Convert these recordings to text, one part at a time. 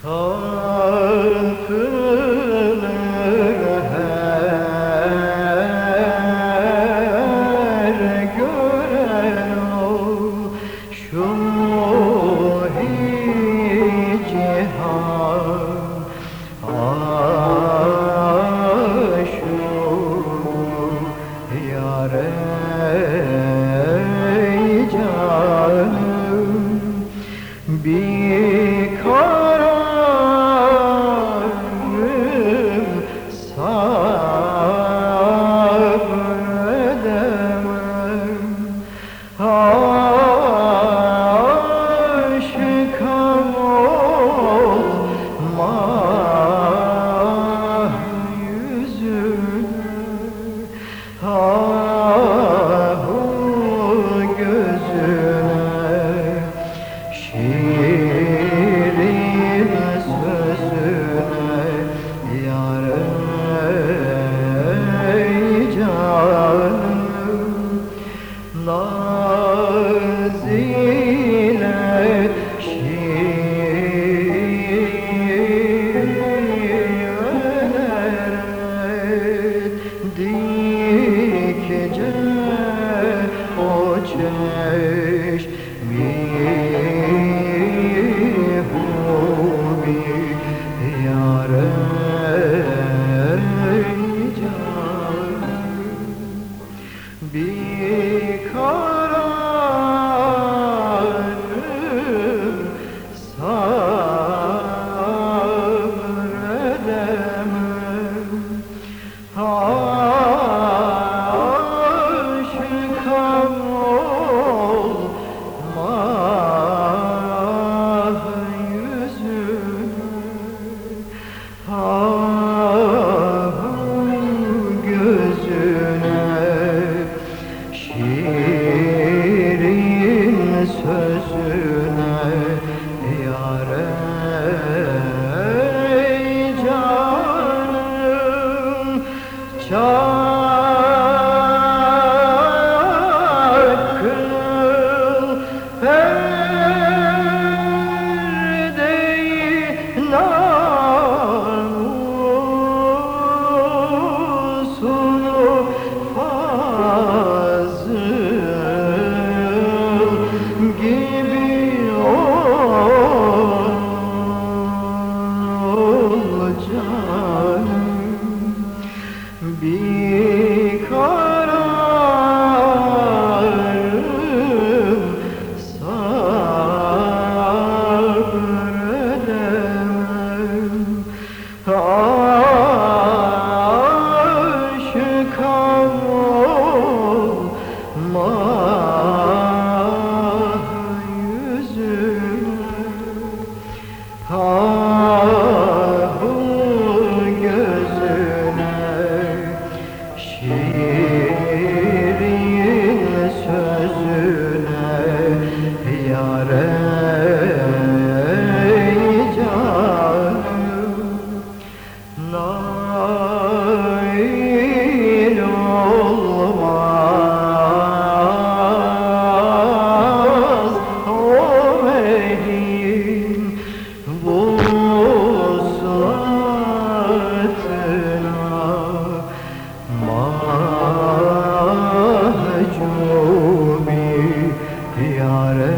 더 아픈 그 çekecek o çeşmi hubi yâre bir karanlık sabredemem. Oh. Oh. çare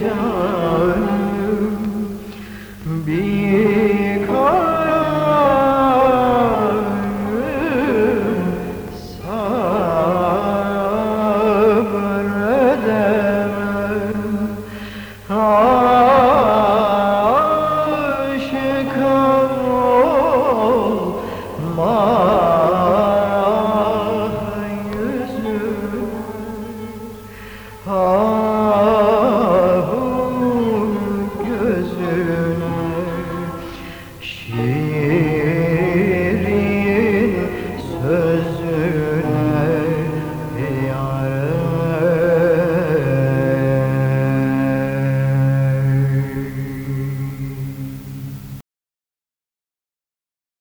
canım bir